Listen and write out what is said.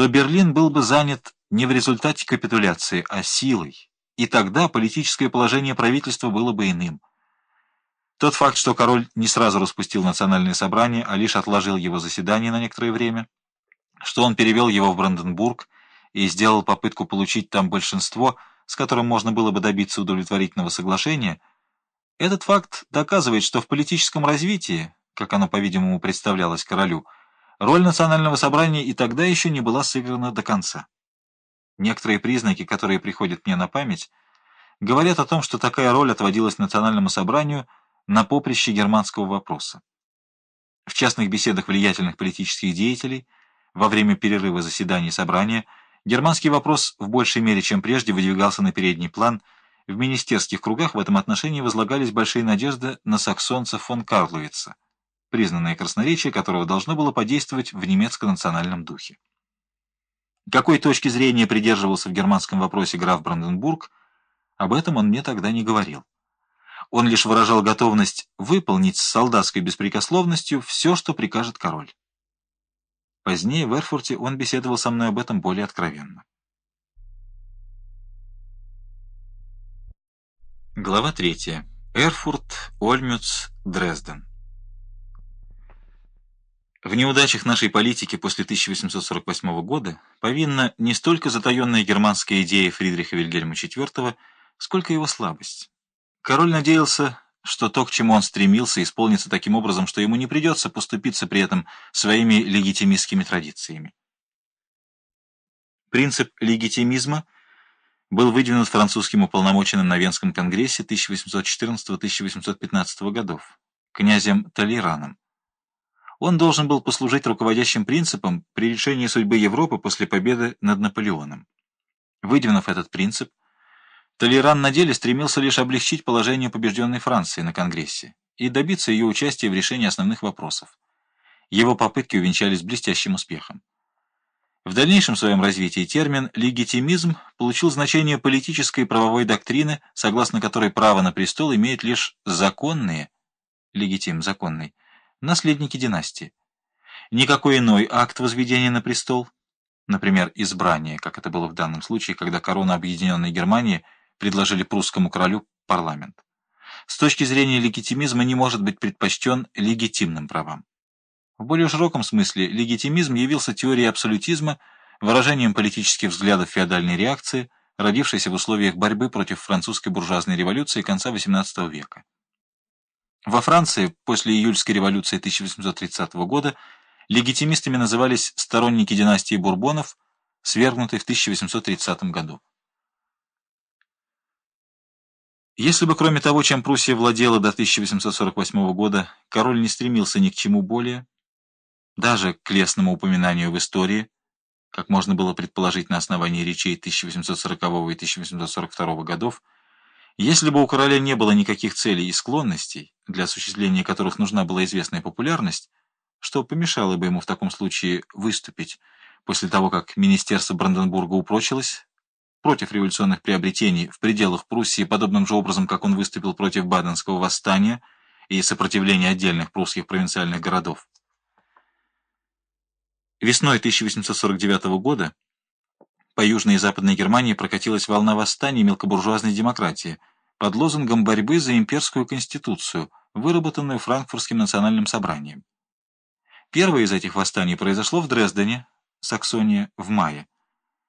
то Берлин был бы занят не в результате капитуляции, а силой, и тогда политическое положение правительства было бы иным. Тот факт, что король не сразу распустил национальное собрание, а лишь отложил его заседание на некоторое время, что он перевел его в Бранденбург и сделал попытку получить там большинство, с которым можно было бы добиться удовлетворительного соглашения, этот факт доказывает, что в политическом развитии, как оно, по-видимому, представлялось королю, роль национального собрания и тогда еще не была сыграна до конца. Некоторые признаки, которые приходят мне на память, говорят о том, что такая роль отводилась национальному собранию на поприще германского вопроса. В частных беседах влиятельных политических деятелей во время перерыва заседаний собрания германский вопрос в большей мере, чем прежде, выдвигался на передний план. В министерских кругах в этом отношении возлагались большие надежды на саксонца фон Карловица, признанное красноречие которого должно было подействовать в немецко-национальном духе. Какой точки зрения придерживался в германском вопросе граф Бранденбург, об этом он мне тогда не говорил. Он лишь выражал готовность выполнить с солдатской беспрекословностью все, что прикажет король. Позднее в Эрфурте он беседовал со мной об этом более откровенно. Глава 3. Эрфурт, Ольмюц, Дрезден. В неудачах нашей политики после 1848 года повинна не столько затаенная германская идея Фридриха Вильгельма IV, сколько его слабость. Король надеялся, что то, к чему он стремился, исполнится таким образом, что ему не придется поступиться при этом своими легитимистскими традициями. Принцип легитимизма был выдвинут французским уполномоченным на Венском конгрессе 1814-1815 годов, князем Толераном. Он должен был послужить руководящим принципом при решении судьбы Европы после победы над Наполеоном. Выдвинув этот принцип, Толеран на деле стремился лишь облегчить положение побежденной Франции на Конгрессе и добиться ее участия в решении основных вопросов. Его попытки увенчались блестящим успехом. В дальнейшем своем развитии термин «легитимизм» получил значение политической и правовой доктрины, согласно которой право на престол имеет лишь законные, легитим, законный, наследники династии. Никакой иной акт возведения на престол, например, избрание, как это было в данном случае, когда корона Объединенной Германии предложили прусскому королю парламент, с точки зрения легитимизма не может быть предпочтен легитимным правам. В более широком смысле легитимизм явился теорией абсолютизма, выражением политических взглядов феодальной реакции, родившейся в условиях борьбы против французской буржуазной революции конца XVIII века. Во Франции после июльской революции 1830 года легитимистами назывались сторонники династии Бурбонов, свергнутой в 1830 году. Если бы кроме того, чем Пруссия владела до 1848 года, король не стремился ни к чему более, даже к лесному упоминанию в истории, как можно было предположить на основании речей 1840 и 1842 годов, если бы у короля не было никаких целей и склонностей, для осуществления которых нужна была известная популярность, что помешало бы ему в таком случае выступить после того, как Министерство Бранденбурга упрочилось против революционных приобретений в пределах Пруссии, подобным же образом, как он выступил против Баденского восстания и сопротивления отдельных прусских провинциальных городов. Весной 1849 года по Южной и Западной Германии прокатилась волна восстаний мелкобуржуазной демократии под лозунгом борьбы за имперскую конституцию, выработанную Франкфуртским национальным собранием. Первое из этих восстаний произошло в Дрездене, Саксония, в мае.